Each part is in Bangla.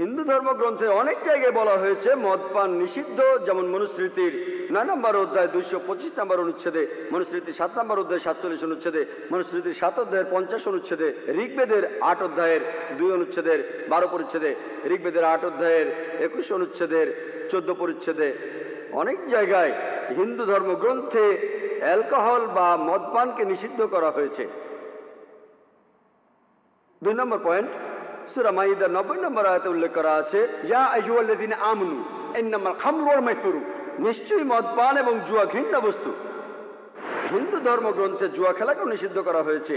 হিন্দু ধর্মগ্রন্থে অনেক জায়গায় বলা হয়েছে, মদপান নিষিদ্ধ, যেমন মনুস্মৃতির নয় নম্বর অধ্যায় দুইশো পঁচিশ নম্বর অনুচ্ছেদে, মনুস্মৃতির সাত নম্বর অধ্যায় সাতচল্লিশ অনুচ্ছেদে, মনুস্মৃতির সাত অধ্যায়ের পঞ্চাশ অনুচ্ছেদে, ঋগ্বেদের আট অধ্যায়ের দুই অনুচ্ছেদের বারো পরিচ্ছেদে, ঋগ্বেদের আট অধ্যায়ের একুশ অনুচ্ছেদের চোদ্দ পরিচ্ছেদে। অনেক জায়গায় হিন্দু ধর্মগ্রন্থে অ্যালকোহল বা মদপানকে নিষিদ্ধ করা হয়েছে। দুই নম্বর পয়েন্ট সুরা নব্বই নম্বর আয়তে উল্লেখ করা আছে, ইয়া আমানু, ইন্নামাল খামরু ওয়াল মাইসিরু। নিশ্চয়ই মদপান এবং জুয়া ঘৃণ্য বস্তু। হিন্দু ধর্মগ্রন্থে জুয়া খেলাকেও নিষিদ্ধ করা হয়েছে।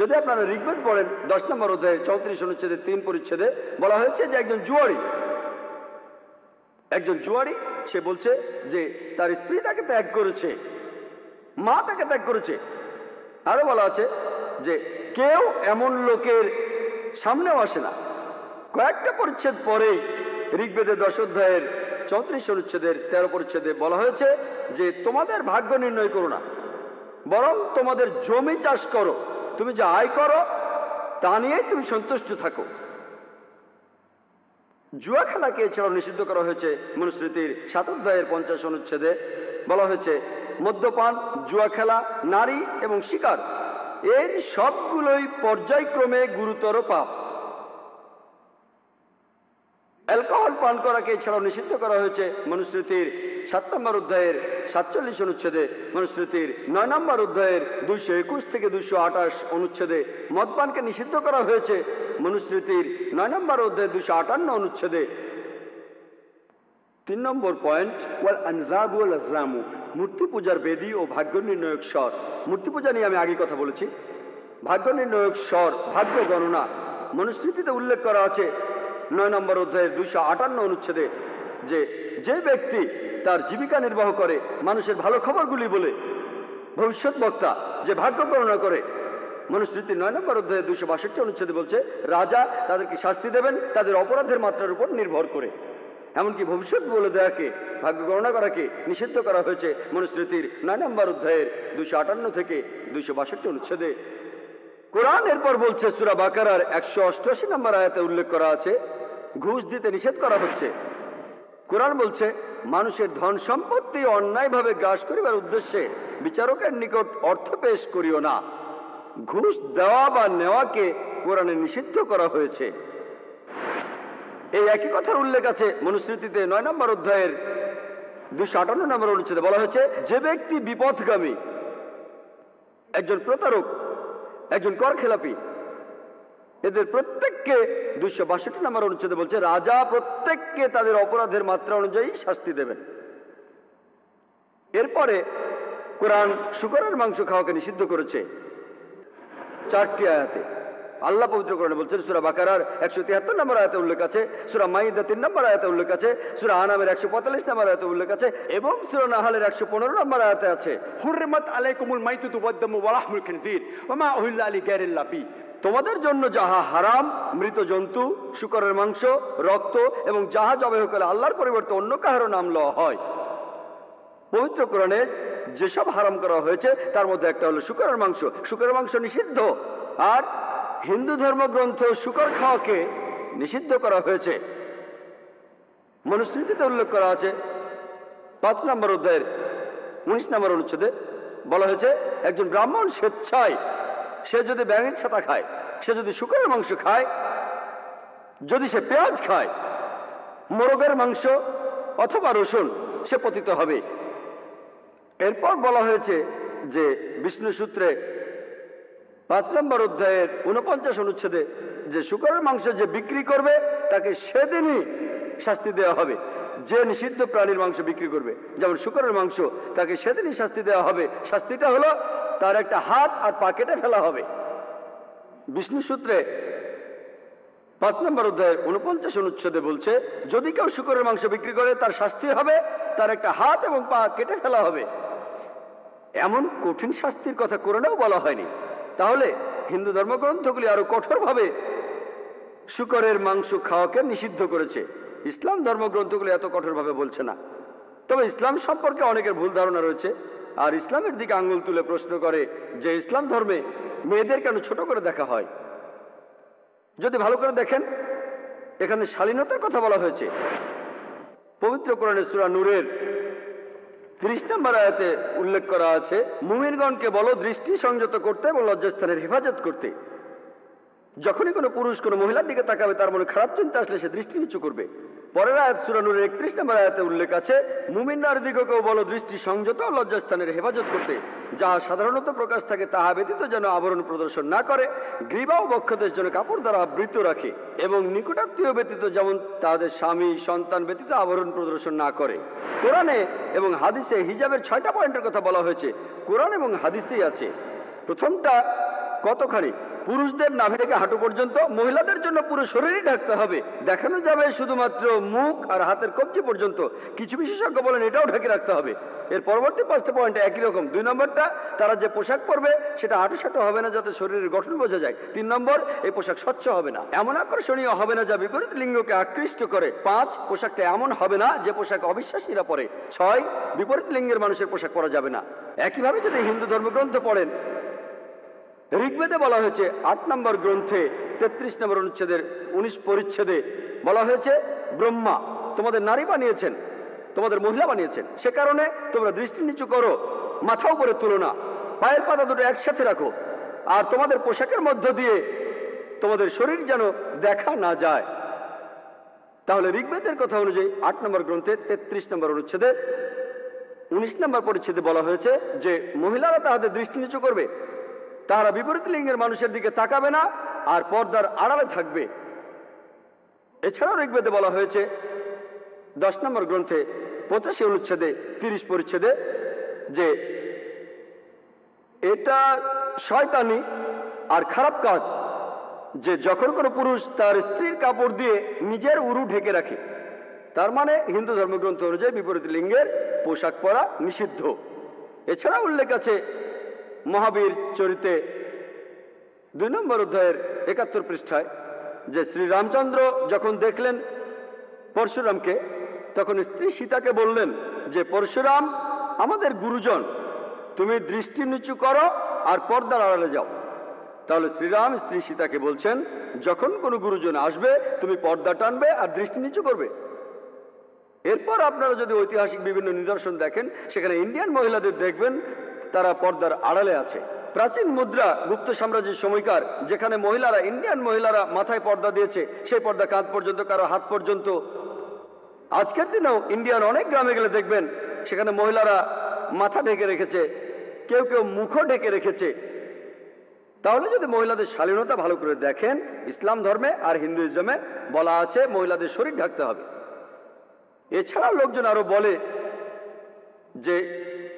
যদি আপনারা পড়েন, দশ নম্বর চৌত্রিশ অনুচ্ছেদে, তিন পরিচ্ছেদে বলা হয়েছে যে একজন জুয়ারি একজন জুয়ারি সে বলছে যে তার স্ত্রী তাকে ত্যাগ করেছে, মা তাকে ত্যাগ করেছে। আরও বলা আছে যে কেউ এমন লোকের সামনেও আসে না। কয়েকটা পরিচ্ছেদ পরেই ঋগ্বেদের দশ অধ্যায়ের চৌত্রিশ অনুচ্ছেদের তেরো পরিচ্ছেদে বলা হয়েছে যে, তোমাদের ভাগ্য নির্ণয় করো না, বরং তোমাদের জমি চাষ করো। তুমি যে আয় করো, তা নিয়েই তুমি সন্তুষ্ট থাকো। জুয়া খেলাকে এছাড়াও নিষিদ্ধ করা হয়েছে। মনুস্মৃতির সাত অধ্যায়ের পঞ্চাশ অনুচ্ছেদে বলা হয়েছে, মদ্যপান, জুয়া খেলা, নারী এবং শিকার এর সবগুলোই পর্যায়ক্রমে গুরুতর পাপ। অ্যালকোহল পান করাকে এছাড়াও নিষিদ্ধ করা হয়েছে মনুস্মৃতির সাত নম্বর অধ্যায়ের সাতচল্লিশ অনুচ্ছেদে, মনুস্মৃতির নয় নম্বর অধ্যায়ের দুইশো একুশ থেকে দুইশো আঠাশ অনুচ্ছেদে মদপানকে নিষিদ্ধ করা হয়েছে। মনুস্মৃতির নয় নম্বর অধ্যায়ের দুইশো আটান্ন অনুচ্ছেদে তিন নম্বর পয়েন্ট ওয়াল আনজাবু ওয়াল আজলামু। মূর্তি পূজার বেদি ও ভাগ্য নির্ণয়ক স্বর। মূর্তি পূজা নিয়ে আমি আগে কথা বলেছি। ভাগ্য নির্ণয়ক স্বর, ভাগ্য গণনা। মনুস্মৃতিতে উল্লেখ করা আছে নয় নম্বর অধ্যায়ের দুইশো আটান্ন অনুচ্ছেদে যে যে ব্যক্তি তার জীবিকা নির্বাহ করে, মানুষের ভালো খবরগুলি বলে, ভবিষ্যৎ বক্তা যে ভাগ্য গণনা করে। মনুস্মৃতির নয় নম্বর অধ্যায়ে দুইশো বাষট্টি অনুচ্ছেদে বলছে, রাজা তাদেরকে শাস্তি দেবেন, তাদের অপরাধের মাত্রার উপর নির্ভর করে। এমনকি ভবিষ্যৎ বলে দেয়াকে, ভাগ্য গণনা করাকে নিষিদ্ধ করা হয়েছে মনুস্মৃতির নয় নম্বর অধ্যায়ের দুইশো আটান্ন থেকে দুইশো বাষট্টি অনুচ্ছেদে। কোরআন এরপর বলছে, সুরা বাকারার একশো অষ্টআশি নম্বর আয়াতে উল্লেখ করা আছে, ঘুষ দিতে নিষেধ করা হচ্ছে। কোরআন বলছে, মানুষের ধন সম্পত্তি অন্যায়ভাবে গ্রাস করিবার উদ্দেশ্যে বিচারকের নিকট অর্থ পেশ করিও না। ঘুষ দেওয়া বা নেওয়াকে কোরআনে নিষিদ্ধ করা হয়েছে। এই একই কথার উল্লেখ আছে মনুস্মৃতিতে নয় নম্বর অধ্যায়ের দুশো আটান্ন নম্বর অনুচ্ছেদে। বলা হয়েছে, যে ব্যক্তি বিপথগামী, একজন প্রতারক, একজন কর খেলাপি, এদের প্রত্যেককে দুইশো বাষট্টি নম্বর অনুচ্ছেদে বলছে, রাজা প্রত্যেককে তাদের অপরাধের মাত্রা অনুযায়ী শাস্তি দেবেন। এরপরে কোরআন শুকরের মাংস খাওয়াকে নিষিদ্ধ করেছে চারটি আয়াতে। আল্লাহ পবিত্র করেন বলছেন সুরা বাকারার একশো তিয়াত্তর নম্বর আয়তে উল্লেখ আছে সুরা মাইদা তিন নম্বর আয়তে উল্লেখ আছে সুরা আনামের একশো পঁয়তাল্লিশ নম্বর আয়তে উল্লেখ আছে এবং সুরা নাহালের একশো পনেরো নম্বর আয়তে আছে। হুরমাত আলাইকুমুল মাইতু তুবদ্দম ওয়ালাহমুল খিনজির ওমা ওহিল্লা আলী গ্যারিল্লা বি তোমাদের জন্য যাহা হারাম মৃত জন্তু শুকরের মাংস রক্ত এবং যাহা জবে করে আল্লাহর পরিবর্তে অন্য কাহারও নাম লওয়া হয়। পবিত্র কোরণে যেসব হারাম করা হয়েছে তার মধ্যে একটা হলো শুকরের মাংস। শুকরের মাংস নিষিদ্ধ। আর হিন্দু ধর্মগ্রন্থ শুকর খাওয়াকে নিষিদ্ধ করা হয়েছে। মনুস্মৃতিতে উল্লেখ করা আছে, পাঁচ নম্বর অধ্যায়ের উনিশ নম্বর অনুচ্ছেদে বলা হয়েছে, একজন ব্রাহ্মণ স্বেচ্ছায় সে যদি ব্যাঙের ছাতা খায়, সে যদি শুকরের মাংস খায়, যদি সে পেঁয়াজ খায়, মোরগের মাংস অথবা রসুন, সে পতিত হবে। এরপর বলা হয়েছে যে বিষ্ণু সূত্রে পাঁচ নম্বর অধ্যায়ের উনপঞ্চাশ অনুচ্ছেদে যে শুকরের মাংস যে বিক্রি করবে, তাকে সেদিনই শাস্তি দেওয়া হবে। যে নিষিদ্ধ প্রাণীর মাংস বিক্রি করবে, যেমন শুকরের মাংস, তাকে সেদিনই শাস্তি দেওয়া হবে। শাস্তিটা হলো তার একটা হাত আর পা কেটে ফেলা হবে। বিষ্ণু সূত্রে পাঁচ নম্বর অধ্যায়ের উনপঞ্চাশ অনুচ্ছেদে বলছে, যদি কেউ শুকরের মাংস বিক্রি করে, তার শাস্তি হবে, তার একটা হাত এবং পা কেটে ফেলা হবে। এমন কঠিন শাস্তির কথা কোরআনেও বলা হয়নি। তাহলে হিন্দু ধর্মগ্রন্থগুলি আরও কঠোরভাবে শুকরের মাংস খাওয়াকে নিষিদ্ধ করেছে। ইসলাম ধর্মগ্রন্থগুলি এত কঠোরভাবে বলছে না। তবে ইসলাম সম্পর্কে অনেকের ভুল ধারণা রয়েছে। আর ইসলামের দিকে আঙ্গুল তুলে প্রশ্ন করে যে ইসলাম ধর্মে মেয়েদের কেন ছোট করে দেখা হয়? যদি ভালো করে দেখেন, এখানে শালীনতার কথা বলা হয়েছে। পবিত্র কোরআনের সুরা নূরের ত্রিশ নম্বর আয়াতে উল্লেখ করা আছে, মুমিনগণকে বলো দৃষ্টি সংযত করতে এবং লজ্জাস্থানের হেফাজত করতে। যখনই কোনো পুরুষ, কোনো মহিলার দিকে তাকাবে, তার মনে খারাপ চিন্তা আসলে সে দৃষ্টি নিচু করবে। পরের আয়াত সুরানুরের একত্রিশ নম্বর আয়াতে উল্লেখ আছে, মুমিনার দিগকেও বলো দৃষ্টি সংযত ও লজ্জাস্থানের হেফাজত করতে, যাহা সাধারণত প্রকাশ থাকে, তাহা ব্যতীত যেন আবরণ প্রদর্শন না করে, গ্রীবা ও বক্ষদেশ যেন কাপড় দ্বারা আবৃত রাখে এবং নিকটাত্মীয় ব্যতীত যেমন তাদের স্বামী, সন্তান ব্যতীত আবরণ প্রদর্শন না করে। কোরআনে এবং হাদিসে হিজাবের ছয়টা পয়েন্টের কথা বলা হয়েছে। কোরআন এবং হাদিসেই আছে। প্রথমটা কতখানি? পুরুষদের নাভি থেকে হাঁটু পর্যন্ত মহিলাদের জন্য পুরো শরীরই ঢাকতে হবে। দেখানো যাবে শুধুমাত্র মুখ আর হাতের কবজি পর্যন্ত। কিছু বিশেষজ্ঞ বলেন এটাও ঢেকে রাখতে হবে। এর পরবর্তী পাঁচটা পয়েন্ট একই রকম। দুই নম্বরটা, তারা যে পোশাক পরবে, সেটা হাঁটু সাঁটু হবে না যাতে শরীরের গঠন বোঝা যায়। তিন নম্বর, এই পোশাক স্বচ্ছ হবে না। এমন আকর্ষণীয় হবে না যা বিপরীত লিঙ্গকে আকৃষ্ট করে। পাঁচ, পোশাকটা এমন হবে না যে পোশাক অবিশ্বাসীরা পরে। ছয়, বিপরীত লিঙ্গের মানুষের পোশাক পরা যাবে না। একইভাবে যদি হিন্দু ধর্মগ্রন্থ পড়েন ঋগ্বেদে বলা হয়েছে আট নম্বর গ্রন্থে তেত্রিশ নম্বর অনুচ্ছেদের উনিশ পরিচ্ছেদে বলা হয়েছে, ব্রহ্মা তোমাদের নারী বানিয়েছেন, তোমাদের মহিলা বানিয়েছেন। সে কারণে তোমরা দৃষ্টি নিচু করো, মাথা উপরে তুলো না, পায়ের পাতা দুটো একসাথে রাখো, আর তোমাদের পোশাকের মধ্য দিয়ে তোমাদের শরীর যেন দেখা না যায়। তাহলে ঋগ্বেদের কথা অনুযায়ী আট নম্বর গ্রন্থে তেত্রিশ নম্বর অনুচ্ছেদে উনিশ নম্বর পরিচ্ছেদে বলা হয়েছে যে মহিলারা তাহাদের দৃষ্টি নিচু করবে তারা বিপরীত লিঙ্গের মানুষের দিকে তাকাবে না, আর পর্দার আড়ালে থাকবে। এছাড়াও ঋগ্বেদে বলা হয়েছে, দশ নম্বর গ্রন্থে পঁচাশি অনুচ্ছেদে তিরিশ পরিচ্ছেদে যে, এটা শয়তানি আর খারাপ কাজ যে যখন কোনো পুরুষ তার স্ত্রীর কাপড় দিয়ে নিজের উরু ঢেকে রাখে, তার মানে হিন্দু ধর্মগ্রন্থ অনুযায়ী বিপরীত লিঙ্গের পোশাক পরা নিষিদ্ধ। এছাড়া উল্লেখ আছে মহাবীর চরিতে দুই নম্বর অধ্যায়ের একাত্তর পৃষ্ঠায় যে শ্রী রামচন্দ্র যখন দেখলেন পরশুরামকে, তখন স্ত্রী সীতাকে বললেন যে, পরশুরাম, আমাদের গুরুজন, তুমি দৃষ্টি নিচু করো আর পর্দার আড়ালে যাও। তাহলে শ্রীরাম স্ত্রী সীতাকে বলছেন, যখন কোনো গুরুজন আসবে, তুমি পর্দা টানবে আর দৃষ্টি নিচু করবে। এরপর আপনারা যদি ঐতিহাসিক বিভিন্ন নিদর্শন দেখেন, সেখানে ইন্ডিয়ান মহিলাদের দেখবেন তারা পর্দার আড়ালে আছে। প্রাচীন মুদ্রা গুপ্ত সাম্রাজ্যের সময়কার, যেখানে মহিলারা, ইন্ডিয়ান মহিলারা মাথায় পর্দা দিয়েছে, সেই পর্দা কাঁধ পর্যন্ত, কারও হাত পর্যন্ত। আজকের দিনেও ইন্ডিয়ার অনেক গ্রামে গেলে দেখবেন, সেখানে মহিলারা মাথা ঢেকে রেখেছে, কেউ কেউ মুখও ঢেকে রেখেছে। তাহলে যদি মহিলাদের শালীনতা ভালো করে দেখেন, ইসলাম ধর্মে আর হিন্দুইজমে বলা আছে মহিলাদের শরীর ঢাকতে হবে। এছাড়া লোকজন আরও বলে যে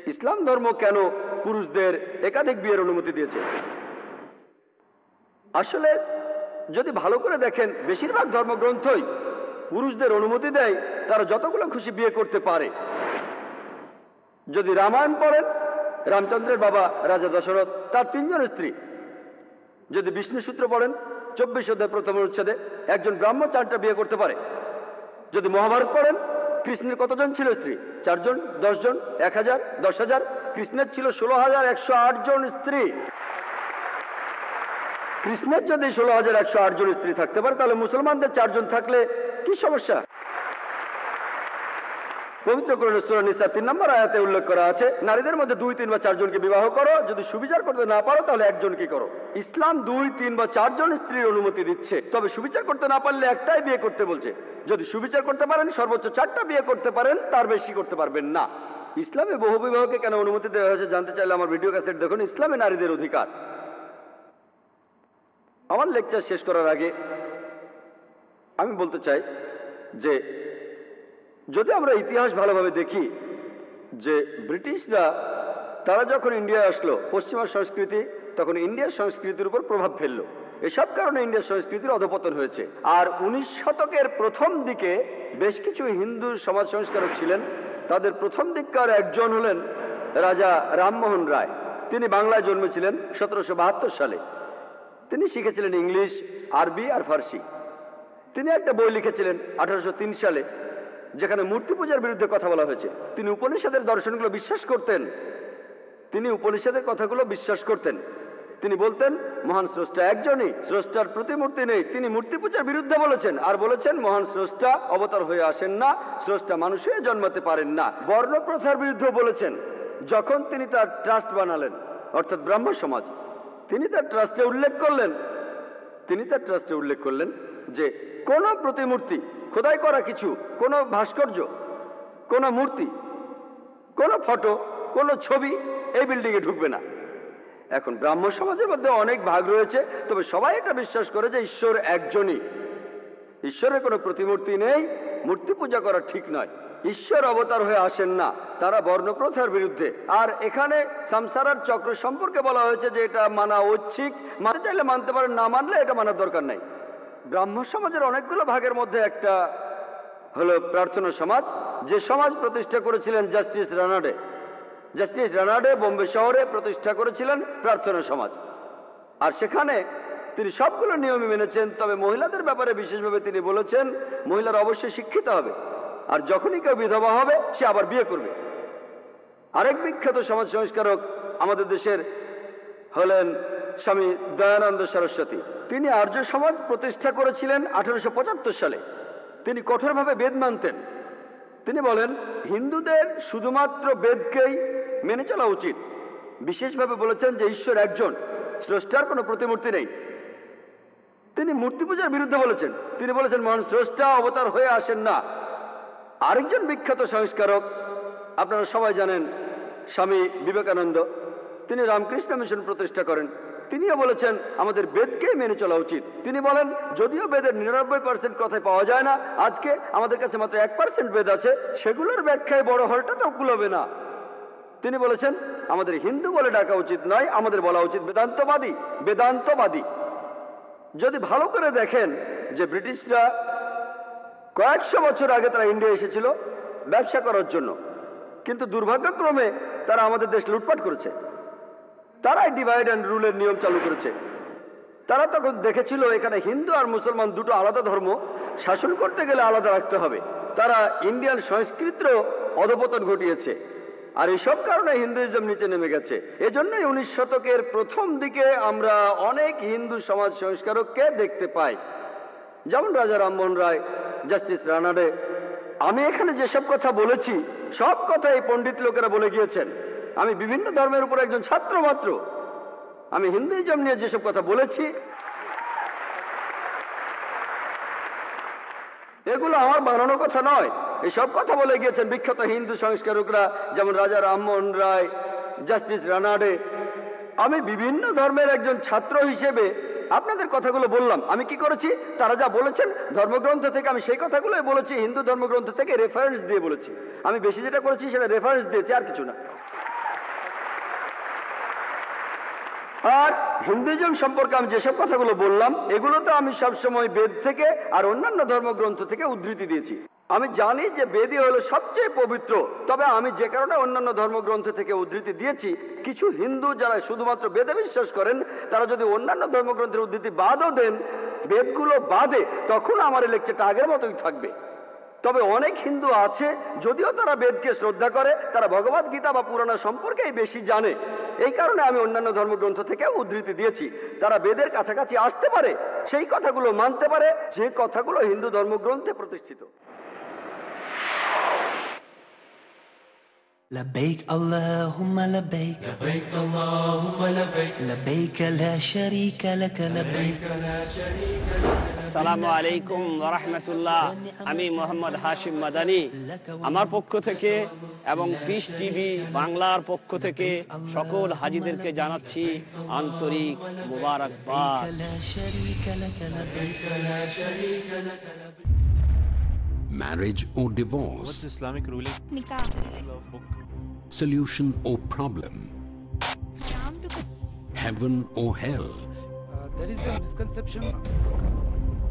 ইসলাম ধর্ম কেন পুরুষদের একাধিক বিয়ের অনুমতি দিয়েছে? আসলে যদি ভালো করে দেখেন, বেশিরভাগ ধর্মগ্রন্থই পুরুষদের অনুমতি দেয়, তারা যতগুলো খুশি বিয়ে করতে পারে। যদি রামায়ণ পড়েন, রামচন্দ্রের বাবা রাজা দশরথ, তার তিনজন স্ত্রী। যদি বিষ্ণু সূত্র পড়েন, চব্বিশ অধ্যায় প্রথম অনুচ্ছেদে একজন ব্রাহ্মণ চারটা বিয়ে করতে পারে। যদি মহাভারত পড়েন কৃষ্ণের কতজন ছিল স্ত্রী? চারজন, দশজন এক হাজার দশ হাজার কৃষ্ণের ছিল ষোলো হাজার একশো জন স্ত্রী। কৃষ্ণের যদি ষোলো হাজার একশো জন স্ত্রী থাকতে পারে, তাহলে মুসলমানদের চারজন থাকলে কি সমস্যা? তিন নম্বর আয়াতে উল্লেখ করা আছে, নারীদের মধ্যে দুই, তিন বা চারজনকে বিবাহ করো, যদি সুবিচার করতে না পারো তাহলে একজনকে করো। ইসলাম দুই, তিন বা চারজন স্ত্রীর অনুমতি দিচ্ছে, তবে সুবিচার করতে না পারলে একটাই বিয়ে করতে বলছে। যদি সুবিচার করতে পারেন, সর্বোচ্চ চারটা বিয়ে করতে পারেন, তার বেশি করতে পারবেন না। ইসলামে বহু বিবাহকে কেন অনুমতি দেওয়া হয়েছে জানতে চাইলে আমার ভিডিও ক্যাসেট দেখুন, ইসলামে নারীদের অধিকার। আমার লেকচার শেষ করার আগে আমি বলতে চাই যে যদি আমরা ইতিহাস ভালোভাবে দেখি, যে ব্রিটিশরা, তারা যখন ইন্ডিয়ায় আসলো পশ্চিমা সংস্কৃতি, তখন ইন্ডিয়ার সংস্কৃতির উপর প্রভাব ফেলল। এসব কারণে ইন্ডিয়ার সংস্কৃতির অধপতন হয়েছে। আর উনিশ শতকের প্রথম দিকে বেশ কিছু হিন্দু সমাজ সংস্কারক ছিলেন। তাদের প্রথম দিককার একজন হলেন রাজা রামমোহন রায়। তিনি বাংলায় জন্মেছিলেন সতেরোশো বাহাত্তর সালে। তিনি শিখেছিলেন ইংলিশ, আরবি আর ফার্সি। তিনি একটা বই লিখেছিলেন আঠারোশো তিন সালে। যেখানে মূর্তি পূজার বিরুদ্ধে কথা বলা হয়েছে। তিনি উপনিষদের দর্শনগুলো বিশ্বাস করতেন। তিনি উপনিষদের কথাগুলো বিশ্বাস করতেন। তিনি বলতেন, মহান স্রষ্টা একজনই, স্রষ্টার প্রতিমূর্তি নেই। তিনি মূর্তি পূজার বিরুদ্ধে বলেছেন। আর বলেছেন, মহান স্রষ্টা অবতার হয়ে আসেন না, স্রষ্টা মানুষ জন্মাতে পারেন না। বর্ণ প্রথার বিরুদ্ধে বলেছেন, যখন তিনি তার ট্রাস্ট বানালেন, অর্থাৎ ব্রাহ্ম সমাজ, তিনি তার ট্রাস্টে উল্লেখ করলেন। তিনি তার ট্রাস্টে উল্লেখ করলেন যে, কোন প্রতিমূর্তি খোদাই করা কিছু, কোন ভাস্কর্য, কোন মূর্তি, কোন ফটো, কোন ছবি এই বিল্ডিংয়ে ঢুকবে না। এখন ব্রাহ্ম সমাজের মধ্যে অনেক ভাগ রয়েছে, তবে সবাই এটা বিশ্বাস করে যে ঈশ্বর একজনই। ঈশ্বরের কোনো প্রতিমূর্তি নেই, মূর্তি পূজা করা ঠিক নয়। ঈশ্বর অবতার হয়ে আসেন না, তারা বর্ণপ্রথার বিরুদ্ধে। আর এখানে সংসারার চক্র সম্পর্কে বলা হয়েছে যে এটা মানা ঐচ্ছিক, মানতে চাইলে মানতে পারেন, না মানলে এটা মানার দরকার নাই। ব্রাহ্ম সমাজের অনেকগুলো ভাগের মধ্যে একটা হলো প্রার্থনা সমাজ। যে সমাজ প্রতিষ্ঠা করেছিলেন জাস্টিস রানাডে। জাস্টিস রানাডে বোম্বে শহরে প্রতিষ্ঠা করেছিলেন প্রার্থনা সমাজ। আর সেখানে তিনি সবগুলো নিয়মই মেনেছেন, তবে মহিলাদের ব্যাপারে বিশেষভাবে তিনি বলেছেন, মহিলারা অবশ্যই শিক্ষিত হবে। আর যখনই কেউ বিধবা হবে, সে আবার বিয়ে করবে। আরেক বিখ্যাত সমাজ সংস্কারক আমাদের দেশের হলেন স্বামী দয়ানন্দ সরস্বতী। তিনি আর্য সমাজ প্রতিষ্ঠা করেছিলেন আঠারোশো পঁচাত্তর সালে। তিনি কঠোরভাবে বেদ মানতেন। তিনি বলেন, হিন্দুদের শুধুমাত্র বেদকেই মেনে চলা উচিত। বিশেষভাবে বলেছেন যে ঈশ্বর একজন, স্রষ্টার কোনো প্রতিমূর্তি নেই। তিনি মূর্তি পূজার বিরুদ্ধে বলেছেন। তিনি বলেছেন, মহান স্রষ্টা অবতার হয়ে আসেন না। আরেকজন বিখ্যাত সংস্কারক, আপনারা সবাই জানেন, স্বামী বিবেকানন্দ। তিনি রামকৃষ্ণ মিশন প্রতিষ্ঠা করেন। তিনিও বলেছেন, আমাদের বেদকেই মেনে চলা উচিত। তিনি বলেন, যদিও বেদের নিরানব্বই পার্সেন্ট কথায় পাওয়া যায় না, আজকে আমাদের কাছে মাত্র এক পার্সেন্ট বেদ আছে, সেগুলোর ব্যাখ্যায় বড় হলটা তো কুলোবে না। তিনি বলেছেন, আমাদের হিন্দু বলে ডাকা উচিত নয়, আমাদের বলা উচিত বেদান্তবাদী বেদান্তবাদী। যদি ভালো করে দেখেন যে ব্রিটিশরা কয়েকশো বছর আগে তারা ইন্ডিয়া এসেছিল ব্যবসা করার জন্য, কিন্তু দুর্ভাগ্যক্রমে তারা আমাদের দেশ লুটপাট করেছে। তারাই ডিভাইড অ্যান্ড রুলের নিয়ম চালু করেছে। তারা তখন দেখেছিল এখানে হিন্দু আর মুসলমান দুটো আলাদা ধর্ম, শাসন করতে গেলে আলাদা রাখতে হবে। তারা ইন্ডিয়ান সংস্কৃতিরও অধপতন ঘটিয়েছে। আর এইসব কারণে হিন্দুইজম নিচে নেমে গেছে। এজন্যই উনিশ শতকের প্রথম দিকে আমরা অনেক হিন্দু সমাজ সংস্কারককে দেখতে পাই। যেমন রাজা রামমোহন রায়, জাস্টিস রানাডে। আমি এখানে যেসব কথা বলেছি, সব কথা এই পণ্ডিত লোকেরা বলে গিয়েছেন। আমি বিভিন্ন ধর্মের উপর একজন ছাত্র মাত্র। আমি হিন্দুইজম নিয়ে যেসব কথা বলেছি, এগুলো আমার বানানো কথা নয়। এসব কথা বলে গিয়েছেন বিখ্যাত হিন্দু সংস্কারকরা, যেমন রাজা রামমোহন রায়, জাস্টিস রানাডে। আমি বিভিন্ন ধর্মের একজন ছাত্র হিসেবে আপনাদের কথাগুলো বললাম। আমি কি করেছি? তারা যা বলেছেন, ধর্মগ্রন্থ থেকে আমি সেই কথাগুলোই বলেছি, হিন্দু ধর্মগ্রন্থ থেকে রেফারেন্স দিয়ে বলেছি। আমি বেশি যেটা করেছি সেটা রেফারেন্স দিয়েছি, আর কিছু না। আর হিন্দুইজম সম্পর্কে আমি যেসব কথাগুলো বললাম এগুলো তো আমি সবসময় বেদ থেকে আর অন্যান্য ধর্মগ্রন্থ থেকে উদ্ধৃতি দিয়েছি। আমি জানি যে বেদই হলো সবচেয়ে পবিত্র, তবে আমি যে কারণে অন্যান্য ধর্মগ্রন্থ থেকে উদ্ধৃতি দিয়েছি, কিছু হিন্দু যারা শুধুমাত্র বেদে বিশ্বাস করেন, তারা যদি অন্যান্য ধর্মগ্রন্থের উদ্ধৃতি বাদও দেন, বেদগুলো বাদে, তখন আমার লেকচারটা আগের মতোই থাকবে। তবে অনেক হিন্দু আছে যদিও তারা বেদকে শ্রদ্ধা করে তারা ভগবত গীতা বা পুরানা সম্পর্কেই বেশি জানে এই কারণে আমি অন্যান্য ধর্মগ্রন্থ থেকে উদ্ধৃতি দিয়েছি তারা বেদের কাছাকাছি আসতে পারে সেই কথাগুলো মানতে পারে যে কথাগুলো হিন্দু ধর্মগ্রন্থে প্রতিষ্ঠিত لبيك اللهم لبيك لبيك اللهم لبيك لبيك لا شريك لك لبيك আসসালামু আলাইকুম রহমতুল্লাহ আমি মোহাম্মদ হাশিম মাদানি আমার পক্ষ থেকে এবং পিস টিভি বাংলার পক্ষ থেকে সকল হাজিদেরকে জানাচ্ছি আন্তরিক মুবারকবাদ Marriage or divorce? What's Islamic ruling? Nikah. Solution or problem? Heaven or hell? there is a misconception.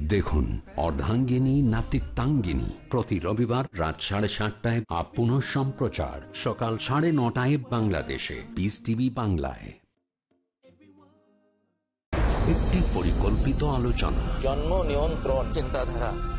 দেখুন অর্ধাঙ্গিনী, নাতিত্বাঙ্গিনী। প্রতি রবিবার রাত সাড়ে সাতটায় আপন পুনঃ সম্প্রচার। সকাল সাড়ে নটায় বাংলাদেশে। পিস টিভি বাংলায়। একটি পরিকল্পিত আলোচনা। জন্ম নিয়ন্ত্রণ চিন্তাধারা।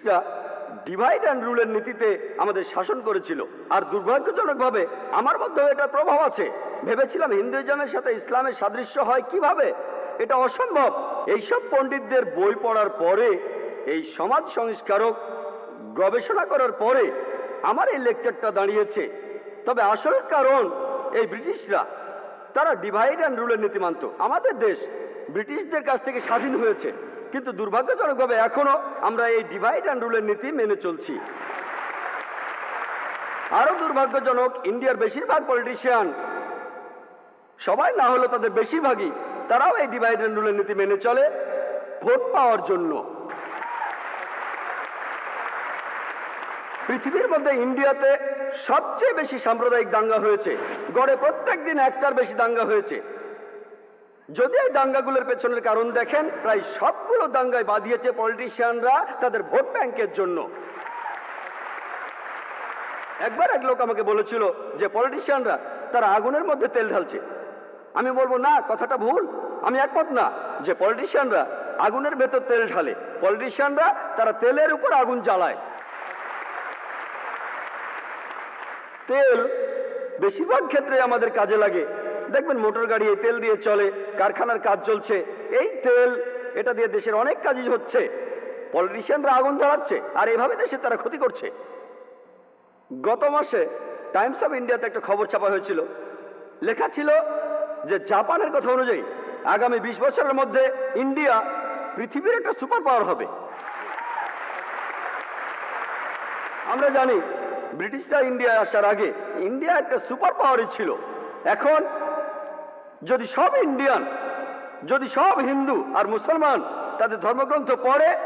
ব্রিটিশরা ডিভাইড অ্যান্ড রুলের নীতিতে আমাদের শাসন করেছিল। আর দুর্ভাগ্যজনকভাবে আমার মধ্যেও এটার প্রভাব আছে। ভেবেছিলাম হিন্দুইজমের সাথে ইসলামের সাদৃশ্য হয় কীভাবে? এটা অসম্ভব। এইসব পণ্ডিতদের বই পড়ার পরে, এই সমাজ সংস্কারক গবেষণা করার পরে আমার এই লেকচারটা দাঁড়িয়েছে। তবে আসল কারণ এই ব্রিটিশরা, তারা ডিভাইড অ্যান্ড রুলের নীতি মানত। আমাদের দেশ ব্রিটিশদের কাছ থেকে স্বাধীন হয়েছে। কিন্তু দুর্ভাগ্যজনকভাবে এখনও আমরা এই ডিভাইড অ্যান্ড রুলের নীতি মেনে চলছি। আরও দুর্ভাগ্যজনক, ইন্ডিয়ার বেশিরভাগ পলিটিশিয়ান সবাই না হলেও তাদের বেশিরভাগই তারাও এই ডিভাইড অ্যান্ড রুলের নীতি মেনে চলে ভোট পাওয়ার জন্য। পৃথিবীর মধ্যে ইন্ডিয়াতে সবচেয়ে বেশি সাম্প্রদায়িক দাঙ্গা হয়েছে। গড়ে প্রত্যেক দিন একটার বেশি দাঙ্গা হয়েছে। যদি এই দাঙ্গাগুলোর পেছনের কারণ দেখেন, প্রায় সবগুলো দাঙ্গায় বাঁধিয়েছে পলিটিশিয়ানরা তাদের ভোট ব্যাংকের জন্য। একবার এক লোক আমাকে বলেছিল যে পলিটিশিয়ানরা তারা আগুনের মধ্যে তেল ঢালছে। আমি বলব, না, কথাটা ভুল। আমি একমত না যে পলিটিশিয়ানরা আগুনের ভেতর তেল ঢালে। পলিটিশিয়ানরা তারা তেলের উপর আগুন জ্বালায়। তেল বেশিরভাগ ক্ষেত্রে আমাদের কাজে লাগে দেখবেন মোটর গাড়ি এই তেল দিয়ে চলে, কারখানার কাজ চলছে। এই তেল, এটা দিয়ে দেশের অনেক কাজই হচ্ছে। পলিটিশিয়ানরা আগুন জ্বালাচ্ছে, আর এইভাবে দেশের তারা ক্ষতি করছে। গত মাসে টাইমস অফ ইন্ডিয়াতে একটা খবর ছাপা হয়েছিল। লেখা ছিল যে জাপানের কথা অনুযায়ী আগামী বিশ বছরের মধ্যে ইন্ডিয়া পৃথিবীর একটা সুপার পাওয়ার হবে। আমরা জানি, ব্রিটিশরা ইন্ডিয়ায় আসার আগে ইন্ডিয়া একটা সুপার পাওয়ারই ছিল। এখন যদি সব ইন্ডিয়ান, যদি সব হিন্দু আর মুসলমান তাদের ধর্মগ্রন্থ পড়ে,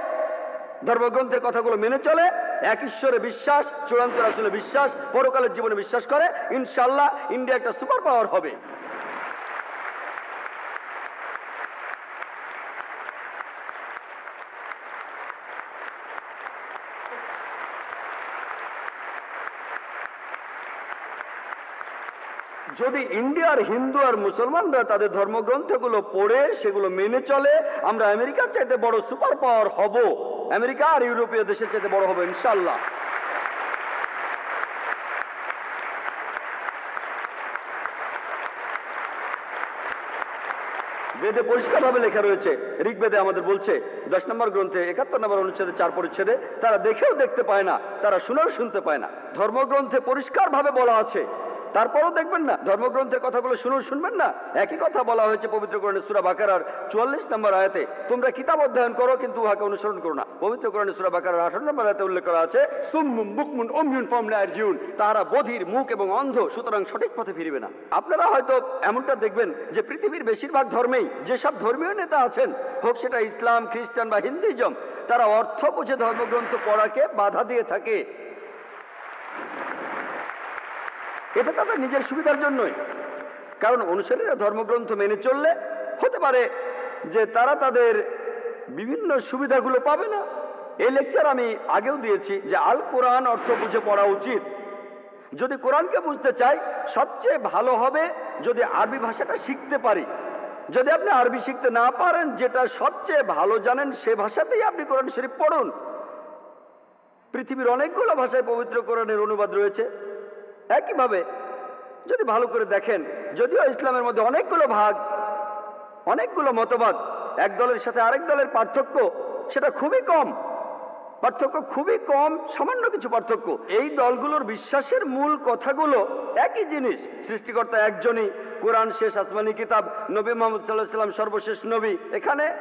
ধর্মগ্রন্থের কথাগুলো মেনে চলে, এক ঈশ্বরে বিশ্বাস, চূড়ান্ত আসলে বিশ্বাস, পরকালের জীবনে বিশ্বাস করে ইনশাল্লাহ ইন্ডিয়া একটা সুপার পাওয়ার হবে। যদি ইন্ডিয়ার হিন্দু আর মুসলমানরা তাদের ধর্মগ্রন্থগুলো পড়ে, সেগুলো মেনে চলে, আমরা আমেরিকার চাইতে বড় সুপার পাওয়ার হব। আমেরিকা আর ইউরোপীয় দেশের চাইতে বড় হব ইনশাল্লাহ বেদে পরিষ্কারভাবে লেখা রয়েছে, ঋগ্বেদে আমাদের বলছে, দশ নম্বর গ্রন্থে একাত্তর নম্বর অনুচ্ছেদে চার পরিচ্ছেদে, তারা দেখেও দেখতে পায় না, তারা শুনেও শুনতে পায় না। ধর্মগ্রন্থে পরিষ্কারভাবে বলা আছে তারপরও দেখবেন না, ধর্মগ্রন্থের কথাগুলো শুনেও শুনবেন না। একই কথা বলা হয়েছে পবিত্র কোরআনে সুরা বাকারার চুয়াল্লিশ নম্বর আয়াতে, তোমরা কিতাব অধ্যয়ন করো, কিন্তু উহাকে অনুসরণ করো না। পবিত্র কোরআনে সুরা বাকারার আঠারো নম্বর আয়াতে উল্লেখ করা আছে ফর্ম জিউন তাহারা বধির, মুখ এবং অন্ধ, সুতরাং সঠিক পথে ফিরবে না। আপনারা হয়তো এমনটা দেখবেন যে পৃথিবীর বেশিরভাগ ধর্মেই যেসব ধর্মীয় নেতা আছেন, হোক সেটা ইসলাম, খ্রিস্টান বা হিন্দুইজম, তারা অর্থ বুঝে ধর্মগ্রন্থ পড়াকে বাধা দিয়ে থাকে। এটা তাদের নিজের সুবিধার জন্যই। কারণ অনুসারীরা ধর্মগ্রন্থ মেনে চললে হতে পারে যে তারা তাদের বিভিন্ন সুবিধাগুলো পাবে না। এই লেকচার আমি আগেও দিয়েছি যে আল কোরআন অর্থ বুঝে পড়া উচিত। যদি কোরআনকে বুঝতে চাই, সবচেয়ে ভালো হবে যদি আরবি ভাষাটা শিখতে পারি। যদি আপনি আরবি শিখতে না পারেন, যেটা সবচেয়ে ভালো জানেন, সে ভাষাতেই আপনি কোরআন শরীফ পড়ুন। পৃথিবীর অনেকগুলো ভাষায় পবিত্র কোরআনের অনুবাদ রয়েছে। একইভাবে যদি ভালো করে দেখেন, যদিও ইসলামের মধ্যে অনেকগুলো ভাগ, অনেকগুলো মতবাদ, এক দলের সাথে আরেক দলের পার্থক্য, সেটা খুবই কম। পার্থক্য খুবই কম, সামান্য কিছু পার্থক্য। এই দলগুলোর বিশ্বাসের মূল কথাগুলো একই জিনিস। সৃষ্টিকর্তা একজনই, কোরআন শেষ, আসমানি কিতাব, নবী মোহাম্মদ সাল্লাহ সাল্লাম সর্বশেষ নবী। এখানে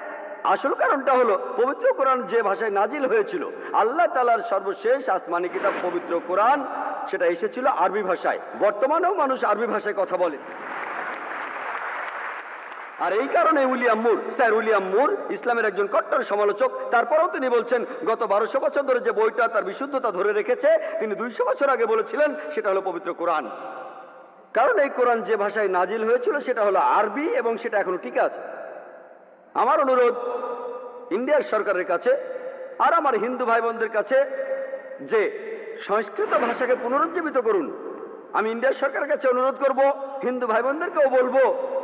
আসল কারণটা হলো, পবিত্র কোরআন যে ভাষায় নাজিল হয়েছিল, আল্লাহ তালার সর্বশেষ আসমানি কিতাব, পবিত্র কোরআন সেটা এসেছিল আরবি ভাষায়। বর্তমানেও মানুষ আরবি ভাষায় কথা বলে। আর এই কারণে উলিয়াম মুর, স্যার উলিয়াম মুর, ইসলামের একজন কট্টর সমালোচক, তারপরেও তিনি বলছেন, গত বারোশো বছর ধরে যে বইটা তার বিশুদ্ধতা ধরে রেখেছে, তিনি দুইশো বছর আগে বলেছিলেন, সেটা হলো পবিত্র কোরআন। কারণ এই কোরআন যে ভাষায় নাজিল হয়েছিল, সেটা হলো আরবি এবং সেটা এখনও ঠিক আছে। আমার অনুরোধ ইন্ডিয়ার সরকারের কাছে আর আমার হিন্দু ভাই বোনদের কাছে যে সংস্কৃত ভাষাকে পুনরুজ্জীবিত করুন। আমি ইন্ডিয়ার সরকারের কাছে অনুরোধ করব, হিন্দু ভাই বোনদেরকেও বলব,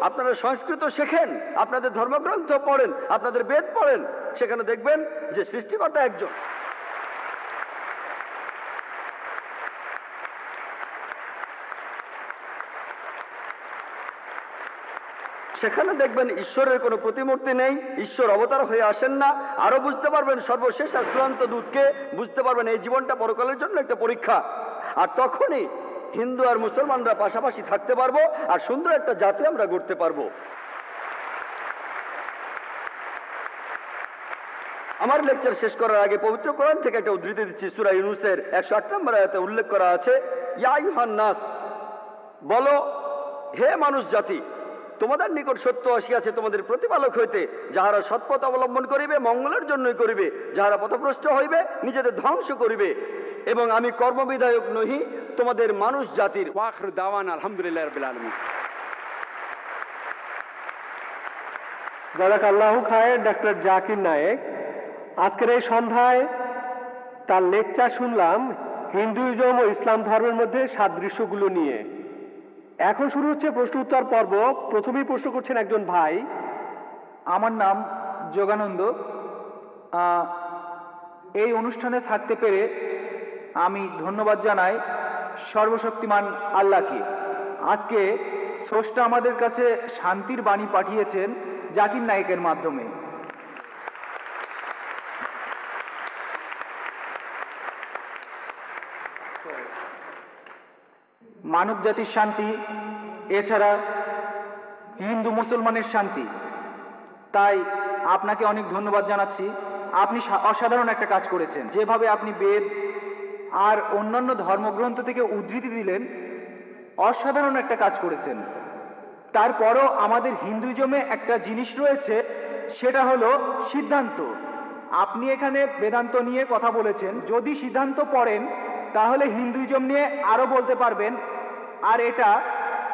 আপনারা সংস্কৃত শেখেন, আপনাদের ধর্মগ্রন্থ পড়েন, আপনাদের বেদ পড়েন, সেখানে দেখবেন যে সৃষ্টিকর্তা একজন। সেখানে দেখবেন ঈশ্বরের কোনো প্রতিমূর্তি নেই, ঈশ্বর অবতার হয়ে আসেন না। আরও বুঝতে পারবেন সর্বশেষ আর চূড়ান্ত দূতকে বুঝতে পারবেন এই জীবনটা পরকালের জন্য একটা পরীক্ষা। আর তখনই হিন্দু আর মুসলমানরা পাশাপাশি থাকতে পারব আর সুন্দর একটা জাতি আমরা গড়তে পারব। আমার লেকচার শেষ করার আগে পবিত্র কোরআন থেকে একটা উদ্ধৃতি দিচ্ছি, সুরা ইউনুসের একশো আট নম্বর আয়াতে উল্লেখ করা আছে, ইয়া ইউহান নাস, বলো, হে মানুষ জাতি তোমাদের নিকট সত্য আসিয়াছে তোমাদের প্রতিপালক হইতে যাহারা সৎপথ অবলম্বন করিবে মঙ্গলের জন্যই করিবে যাহারা পথভ্রষ্ট হইবে নিজেদের ধ্বংস করিবে। এবং আমি কর্মবিধায়ক নহি তোমাদের মানুষ জাতির। ওয়াখর দাওয়ান আলহামদুলিল্লাহ আলমী জাজাক আল্লাহ খায় ডক্টর জাকির নায়েক আজকের এই সন্ধ্যায় তার লেকচার শুনলাম হিন্দুইজম ও ইসলাম ধর্মের মধ্যে সাদৃশ্যগুলো নিয়ে। এখন শুরু হচ্ছে প্রশ্ন উত্তর পর্ব। প্রথমেই প্রশ্ন করছেন একজন ভাই। আমার নাম যোগানন্দ। এই অনুষ্ঠানে থাকতে পেরে আমি ধন্যবাদ জানাই সর্বশক্তিমান আল্লাহকে। আজকে স্রষ্টা আমাদের কাছে শান্তির বাণী পাঠিয়েছেন জাকির নায়কের মাধ্যমে। মানব জাতির শান্তি, এছাড়া হিন্দু মুসলমানের শান্তি। তাই আপনাকে অনেক ধন্যবাদ জানাচ্ছি। আপনি অসাধারণ একটা কাজ করেছেন। যেভাবে আপনি বেদ আর অন্যান্য ধর্মগ্রন্থ থেকে উদ্ধৃতি দিলেন, অসাধারণ একটা কাজ করেছেন। তারপরও আমাদের হিন্দুইজমে একটা জিনিস রয়েছে, সেটা হলো সিদ্ধান্ত। আপনি এখানে বেদান্ত নিয়ে কথা বলেছেন। যদি সিদ্ধান্ত পড়েন, তাহলে হিন্দুইজম নিয়ে আরও বলতে পারবেন আর এটা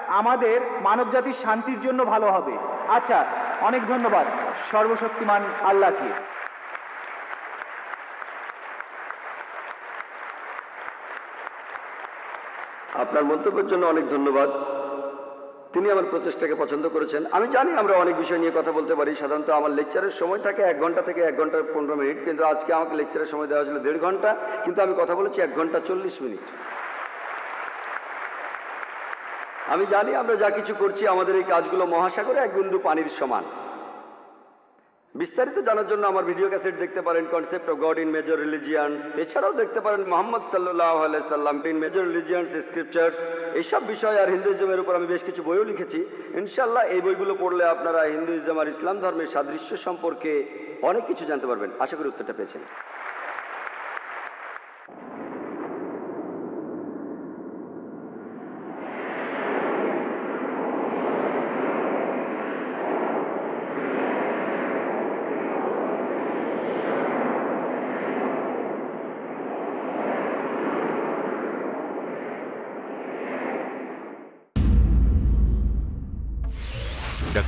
আমাদের মানবজাতির শান্তির জন্য ভালো হবে। আচ্ছা অনেক ধন্যবাদ সর্বশক্তিমান আল্লাহকে। আপনার মন্তব্যের জন্য অনেক ধন্যবাদ। তিনি আমার প্রচেষ্টাকে পছন্দ করেছেন। আমি জানি আমরা অনেক বিষয় নিয়ে কথা বলতে পারি। সাধারণত আমার লেকচারের সময় থাকে এক ঘণ্টা থেকে এক ঘণ্টা পনেরো মিনিট, কিন্তু আজকে আমাকে লেকচারের সময় দেওয়া হয়েছিল দেড় ঘণ্টা, কিন্তু আমি কথা বলেছি এক ঘণ্টা চল্লিশ মিনিট। আমি জানি আমরা যা কিছু করছি, আমাদের এই কাজগুলো মহাসাগরে এক বিন্দু পানির সমান। বিস্তারিত জানার জন্য আমার ভিডিও ক্যাসেট দেখতে পারেন concept of God in major religions এছাড়াও দেখতে পারেন মোহাম্মদ সাল্লাহ সাল্লাম ইন মেজর রিলিজিয়ান্স স্ক্রিপচার্স এইসব বিষয় আর হিন্দুইজমের উপর আমি বেশ কিছু বইও লিখেছি। ইনশাল্লাহ এই বইগুলো পড়লে আপনারা হিন্দুইজম আর ইসলাম ধর্মের সাদৃশ্য সম্পর্কে অনেক কিছু জানতে পারবেন। আশা করি উত্তরটা পেয়েছেন।